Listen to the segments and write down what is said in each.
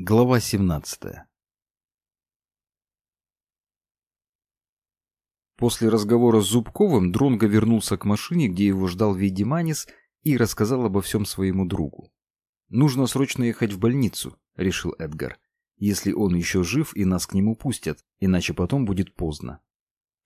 Глава 17 После разговора с Зубковым Дронго вернулся к машине, где его ждал Видиманис, и рассказал обо всем своему другу. «Нужно срочно ехать в больницу», — решил Эдгар, «если он еще жив и нас к нему пустят, иначе потом будет поздно».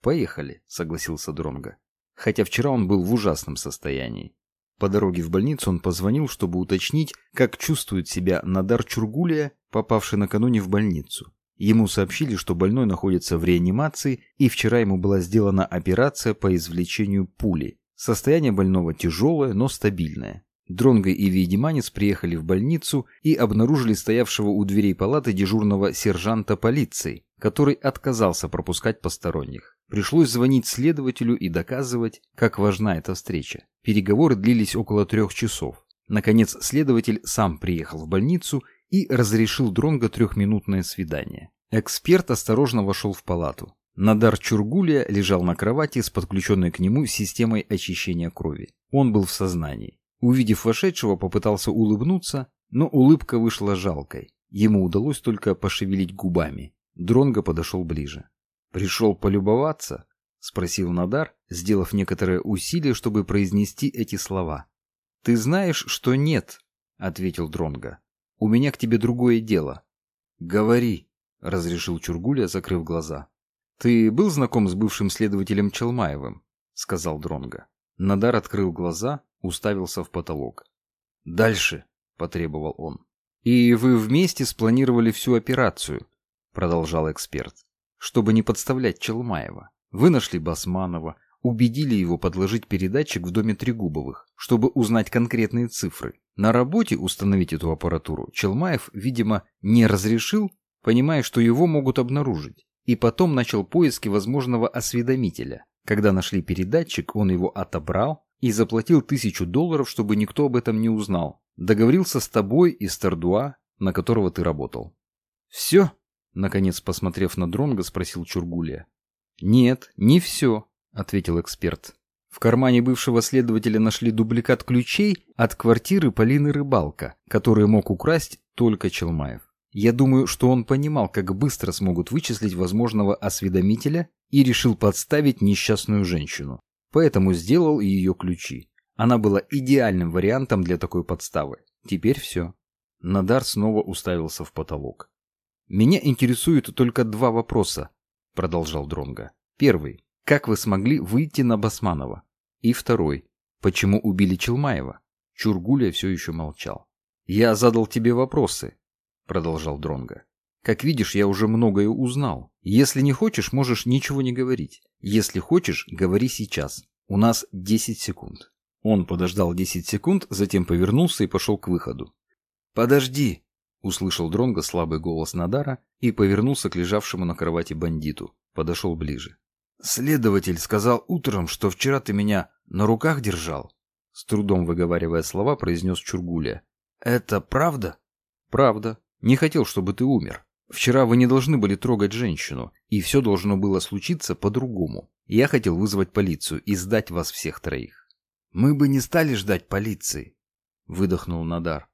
«Поехали», — согласился Дронго, хотя вчера он был в ужасном состоянии. По дороге в больницу он позвонил, чтобы уточнить, как чувствует себя Надар Чургулия, попавший накануне в больницу. Ему сообщили, что больной находится в реанимации, и вчера ему была сделана операция по извлечению пули. Состояние больного тяжелое, но стабильное. Дронго и Вейдеманец приехали в больницу и обнаружили стоявшего у дверей палаты дежурного сержанта полиции, который отказался пропускать посторонних. Пришлось звонить следователю и доказывать, как важна эта встреча. Переговоры длились около трех часов. Наконец, следователь сам приехал в больницу и разрешил Дронго трехминутное свидание. Эксперт осторожно вошел в палату. Надар Чургулия лежал на кровати с подключенной к нему системой очищения крови. Он был в сознании. Увидев вошедшего, попытался улыбнуться, но улыбка вышла жалкой. Ему удалось только пошевелить губами. Дронго подошел ближе. «Пришел полюбоваться?» — спросил Надар, сделав некоторое усилие, чтобы произнести эти слова. «Ты знаешь, что нет», — ответил Дронго. У меня к тебе другое дело. Говори, разрешил Чургуля, закрыв глаза. Ты был знаком с бывшим следователем Челмаевым? сказал Дронга. Надар открыл глаза, уставился в потолок. Дальше, потребовал он. И вы вместе спланировали всю операцию, продолжал эксперт, чтобы не подставлять Челмаева. Вы нашли Басманова, убедили его подложить передатчик в доме Трегубовых, чтобы узнать конкретные цифры. На работе установить эту аппаратуру Челмаев, видимо, не разрешил, понимая, что его могут обнаружить, и потом начал поиски возможного осведомителя. Когда нашли передатчик, он его отобрал и заплатил тысячу долларов, чтобы никто об этом не узнал. Договорился с тобой и Стардуа, на которого ты работал. «Все?» — наконец, посмотрев на Дронга, спросил Чургулия. «Нет, не все», — ответил эксперт. В кармане бывшего следователя нашли дубликат ключей от квартиры Полины Рыбалка, которые мог украсть только Челмаев. Я думаю, что он понимал, как быстро смогут вычислить возможного осведомителя и решил подставить несчастную женщину. Поэтому сделал и ее ключи. Она была идеальным вариантом для такой подставы. Теперь все. Надар снова уставился в потолок. «Меня интересуют только два вопроса», — продолжал Дронга. «Первый. Как вы смогли выйти на Басманова? И второй. Почему убили Челмаева? Чургуля все еще молчал. Я задал тебе вопросы, продолжал Дронга. Как видишь, я уже многое узнал. Если не хочешь, можешь ничего не говорить. Если хочешь, говори сейчас. У нас 10 секунд. Он подождал 10 секунд, затем повернулся и пошел к выходу. «Подожди!» — услышал Дронго слабый голос Надара и повернулся к лежавшему на кровати бандиту. Подошел ближе. «Следователь сказал утром, что вчера ты меня на руках держал?» С трудом выговаривая слова, произнес Чургуля. «Это правда?» «Правда. Не хотел, чтобы ты умер. Вчера вы не должны были трогать женщину, и все должно было случиться по-другому. Я хотел вызвать полицию и сдать вас всех троих». «Мы бы не стали ждать полиции», — выдохнул Надар.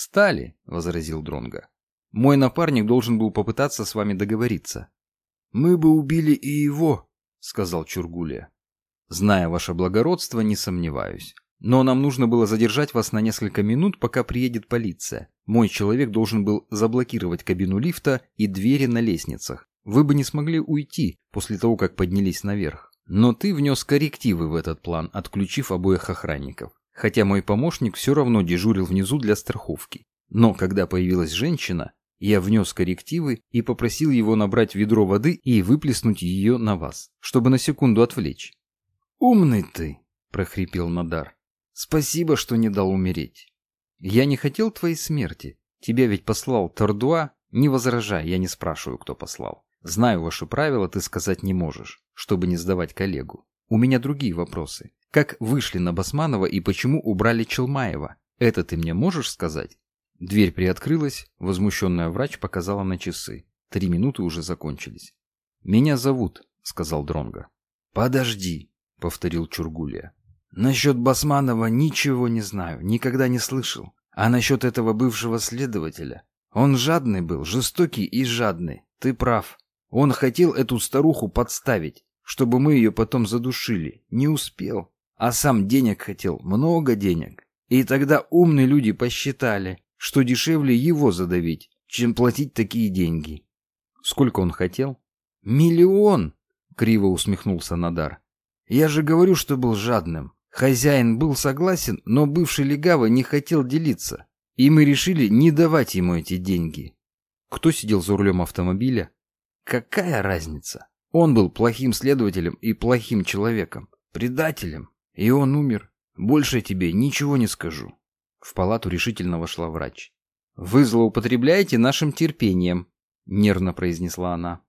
«Стали», — возразил Дронга. «Мой напарник должен был попытаться с вами договориться». «Мы бы убили и его», — сказал Чургулия. «Зная ваше благородство, не сомневаюсь. Но нам нужно было задержать вас на несколько минут, пока приедет полиция. Мой человек должен был заблокировать кабину лифта и двери на лестницах. Вы бы не смогли уйти после того, как поднялись наверх. Но ты внес коррективы в этот план, отключив обоих охранников. Хотя мой помощник все равно дежурил внизу для страховки. Но когда появилась женщина, я внес коррективы и попросил его набрать ведро воды и выплеснуть ее на вас, чтобы на секунду отвлечь. «Умный ты!» — прохрипел Надар. «Спасибо, что не дал умереть. Я не хотел твоей смерти. Тебя ведь послал Тордуа. Не возражай, я не спрашиваю, кто послал. Знаю ваши правила, ты сказать не можешь, чтобы не сдавать коллегу. У меня другие вопросы. Как вышли на Басманова и почему убрали Челмаева? Это ты мне можешь сказать? Дверь приоткрылась, возмущенная врач показала на часы. Три минуты уже закончились. «Меня зовут», — сказал Дронга. «Подожди», — повторил Чургулия. «Насчет Басманова ничего не знаю, никогда не слышал. А насчет этого бывшего следователя? Он жадный был, жестокий и жадный. Ты прав. Он хотел эту старуху подставить, чтобы мы ее потом задушили. Не успел. А сам денег хотел, много денег. И тогда умные люди посчитали, что дешевле его задавить, чем платить такие деньги. Сколько он хотел? Миллион! Криво усмехнулся Надар. Я же говорю, что был жадным. Хозяин был согласен, но бывший легавый не хотел делиться. И мы решили не давать ему эти деньги. Кто сидел за рулем автомобиля? Какая разница? Он был плохим следователем и плохим человеком. Предателем. И он умер. Больше тебе ничего не скажу. В палату решительно вошла врач. «Вы злоупотребляете нашим терпением», — нервно произнесла она.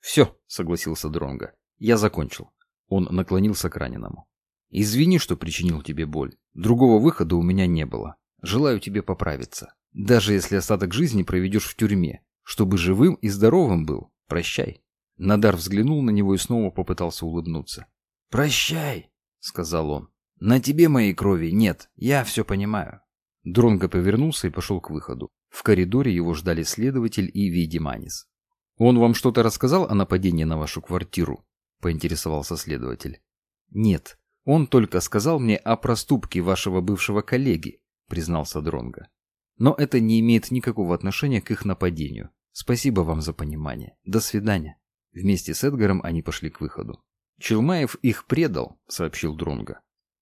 «Все», — согласился Дронга. «Я закончил». Он наклонился к раненому. «Извини, что причинил тебе боль. Другого выхода у меня не было. Желаю тебе поправиться. Даже если остаток жизни проведешь в тюрьме, чтобы живым и здоровым был. Прощай». Надар взглянул на него и снова попытался улыбнуться. «Прощай», — сказал он. «На тебе моей крови нет, я все понимаю». Дронго повернулся и пошел к выходу. В коридоре его ждали следователь и Видиманис. «Он вам что-то рассказал о нападении на вашу квартиру?» — поинтересовался следователь. «Нет, он только сказал мне о проступке вашего бывшего коллеги», — признался Дронго. «Но это не имеет никакого отношения к их нападению. Спасибо вам за понимание. До свидания». Вместе с Эдгаром они пошли к выходу. «Челмаев их предал», — сообщил Дронго.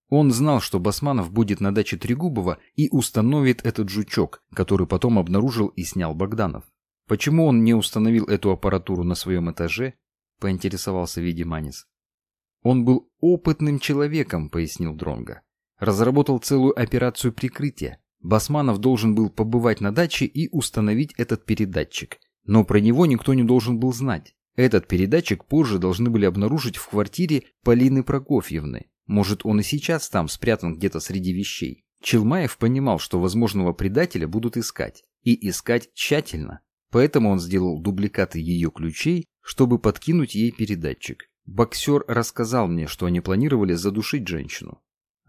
Он знал, что Басманов будет на даче Трегубова и установит этот жучок, который потом обнаружил и снял Богданов. Почему он не установил эту аппаратуру на своем этаже? Поинтересовался Видиманис. Он был опытным человеком, пояснил Дронга. Разработал целую операцию прикрытия. Басманов должен был побывать на даче и установить этот передатчик. Но про него никто не должен был знать. Этот передатчик позже должны были обнаружить в квартире Полины Прокофьевны. Может, он и сейчас там спрятан где-то среди вещей. Челмаев понимал, что возможного предателя будут искать. И искать тщательно. Поэтому он сделал дубликаты ее ключей, чтобы подкинуть ей передатчик. Боксер рассказал мне, что они планировали задушить женщину.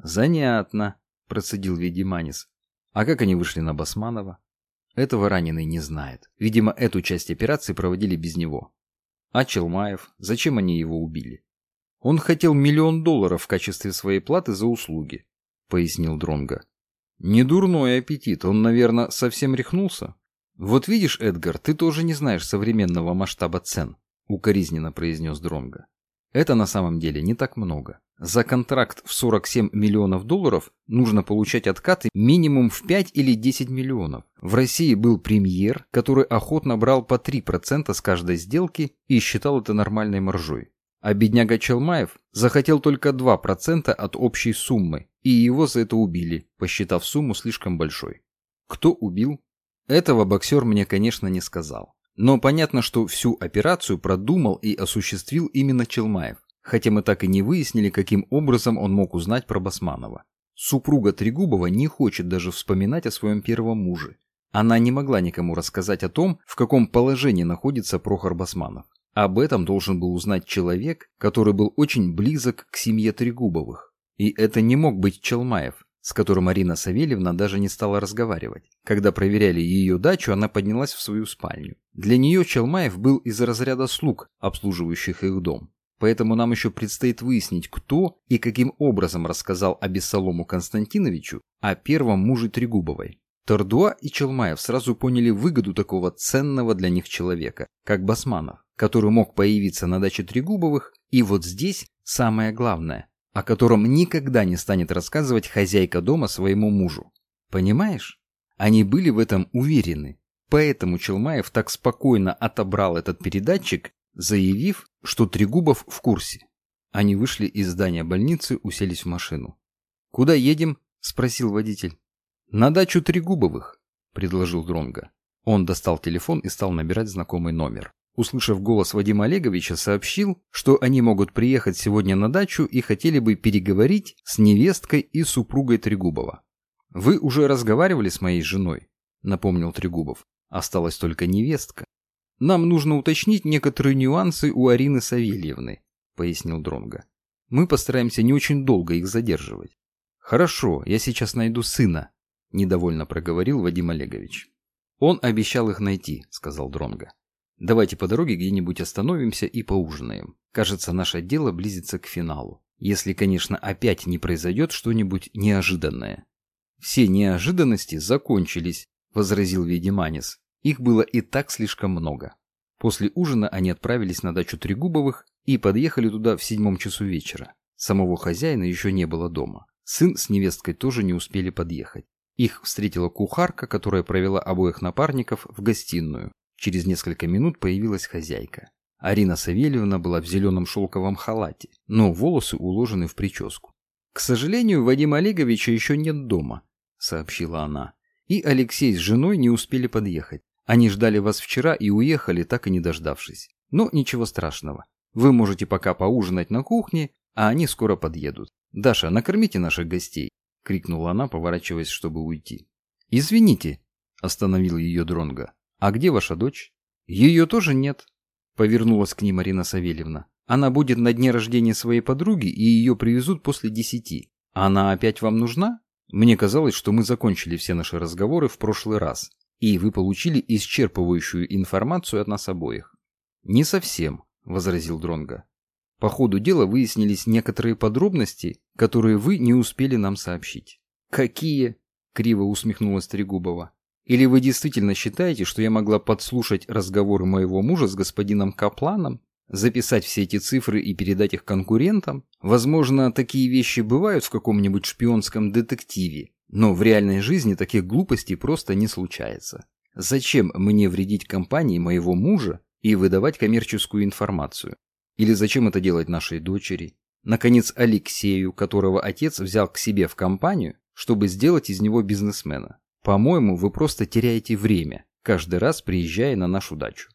«Занятно», – процедил Ведиманис. «А как они вышли на Басманова?» Этого раненый не знает. Видимо, эту часть операции проводили без него. А Челмаев? Зачем они его убили? Он хотел миллион долларов в качестве своей платы за услуги, пояснил Дронга. Недурной аппетит, он, наверное, совсем рехнулся. Вот видишь, Эдгар, ты тоже не знаешь современного масштаба цен, укоризненно произнес Дронга. Это на самом деле не так много. За контракт в 47 миллионов долларов нужно получать откаты минимум в 5 или 10 миллионов. В России был премьер, который охотно брал по 3% с каждой сделки и считал это нормальной маржой. А бедняга Челмаев захотел только 2% от общей суммы, и его за это убили, посчитав сумму слишком большой. Кто убил? Этого боксер мне, конечно, не сказал. Но понятно, что всю операцию продумал и осуществил именно Челмаев, хотя мы так и не выяснили, каким образом он мог узнать про Басманова. Супруга Трегубова не хочет даже вспоминать о своем первом муже. Она не могла никому рассказать о том, в каком положении находится Прохор Басманов. Об этом должен был узнать человек, который был очень близок к семье Трегубовых. И это не мог быть Челмаев, с которым Марина Савельевна даже не стала разговаривать. Когда проверяли ее дачу, она поднялась в свою спальню. Для нее Челмаев был из разряда слуг, обслуживающих их дом. Поэтому нам еще предстоит выяснить, кто и каким образом рассказал Абиссалому Константиновичу о первом муже Трегубовой. Тордуа и Челмаев сразу поняли выгоду такого ценного для них человека, как Басманов который мог появиться на даче Трегубовых, и вот здесь самое главное, о котором никогда не станет рассказывать хозяйка дома своему мужу. Понимаешь? Они были в этом уверены. Поэтому Челмаев так спокойно отобрал этот передатчик, заявив, что Трегубов в курсе. Они вышли из здания больницы, уселись в машину. «Куда едем?» – спросил водитель. «На дачу Трегубовых», – предложил Дронга. Он достал телефон и стал набирать знакомый номер услышав голос Вадима Олеговича, сообщил, что они могут приехать сегодня на дачу и хотели бы переговорить с невесткой и супругой Трегубова. «Вы уже разговаривали с моей женой?» – напомнил Трегубов. «Осталась только невестка. Нам нужно уточнить некоторые нюансы у Арины Савельевны», – пояснил Дронга. «Мы постараемся не очень долго их задерживать». «Хорошо, я сейчас найду сына», – недовольно проговорил Вадим Олегович. Он обещал их найти, сказал Дронга. Давайте по дороге где-нибудь остановимся и поужинаем. Кажется, наше дело близится к финалу. Если, конечно, опять не произойдет что-нибудь неожиданное. Все неожиданности закончились, возразил Ведиманис. Их было и так слишком много. После ужина они отправились на дачу Трегубовых и подъехали туда в седьмом часу вечера. Самого хозяина еще не было дома. Сын с невесткой тоже не успели подъехать. Их встретила кухарка, которая провела обоих напарников в гостиную. Через несколько минут появилась хозяйка. Арина Савельевна была в зеленом шелковом халате, но волосы уложены в прическу. «К сожалению, Вадима Олеговича еще нет дома», — сообщила она. «И Алексей с женой не успели подъехать. Они ждали вас вчера и уехали, так и не дождавшись. Но ничего страшного. Вы можете пока поужинать на кухне, а они скоро подъедут. Даша, накормите наших гостей», — крикнула она, поворачиваясь, чтобы уйти. «Извините», — остановил ее Дронга. «А где ваша дочь?» «Ее тоже нет», Повернулась к ним Марина Савельевна. Она будет на дне рождения своей подруги, и ее привезут после десяти. Она опять вам нужна? Мне казалось, что мы закончили все наши разговоры в прошлый раз, и вы получили исчерпывающую информацию от нас обоих. Не совсем, возразил Дронга. По ходу дела выяснились некоторые подробности, которые вы не успели нам сообщить. Какие? Криво усмехнулась Трегубова. Или вы действительно считаете, что я могла подслушать разговоры моего мужа с господином Капланом, записать все эти цифры и передать их конкурентам? Возможно, такие вещи бывают в каком-нибудь шпионском детективе, но в реальной жизни таких глупостей просто не случается. Зачем мне вредить компании моего мужа и выдавать коммерческую информацию? Или зачем это делать нашей дочери? Наконец, Алексею, которого отец взял к себе в компанию, чтобы сделать из него бизнесмена. По-моему, вы просто теряете время, каждый раз приезжая на нашу дачу.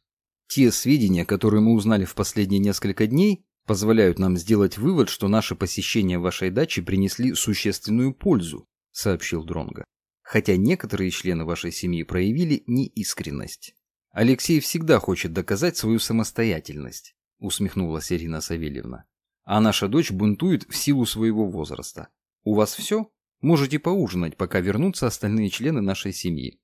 Те сведения, которые мы узнали в последние несколько дней, позволяют нам сделать вывод, что наши посещения вашей дачи принесли существенную пользу, сообщил Дронга. Хотя некоторые члены вашей семьи проявили неискренность. Алексей всегда хочет доказать свою самостоятельность, усмехнулась Ирина Савельевна. А наша дочь бунтует в силу своего возраста. У вас все? Можете поужинать, пока вернутся остальные члены нашей семьи.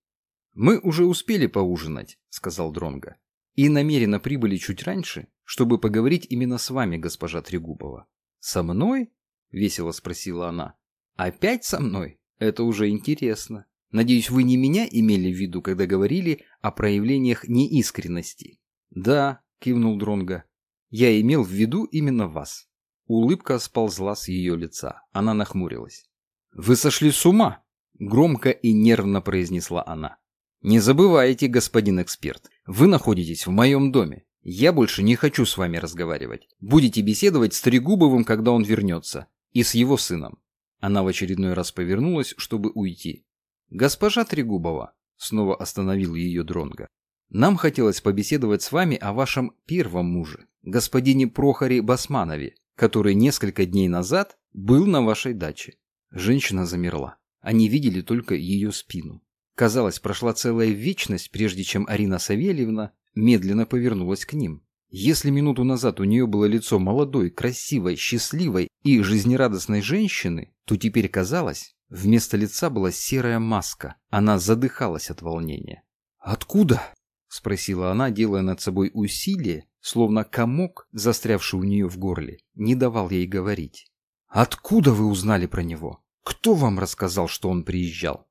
Мы уже успели поужинать, сказал Дронга, и намеренно прибыли чуть раньше, чтобы поговорить именно с вами, госпожа Трегубова. Со мной? весело спросила она. Опять со мной? Это уже интересно. Надеюсь, вы не меня имели в виду, когда говорили о проявлениях неискренности. Да, кивнул Дронга. Я имел в виду именно вас. Улыбка сползла с ее лица. Она нахмурилась. «Вы сошли с ума!» – громко и нервно произнесла она. «Не забывайте, господин эксперт, вы находитесь в моем доме. Я больше не хочу с вами разговаривать. Будете беседовать с Трегубовым, когда он вернется, и с его сыном». Она в очередной раз повернулась, чтобы уйти. «Госпожа Трегубова», – снова остановил ее Дронга, – «нам хотелось побеседовать с вами о вашем первом муже, господине Прохоре Басманове, который несколько дней назад был на вашей даче. Женщина замерла. Они видели только ее спину. Казалось, прошла целая вечность, прежде чем Арина Савельевна медленно повернулась к ним. Если минуту назад у нее было лицо молодой, красивой, счастливой и жизнерадостной женщины, то теперь казалось, вместо лица была серая маска. Она задыхалась от волнения. «Откуда?» – спросила она, делая над собой усилие, словно комок, застрявший у нее в горле, не давал ей говорить. Откуда вы узнали про него? Кто вам рассказал, что он приезжал?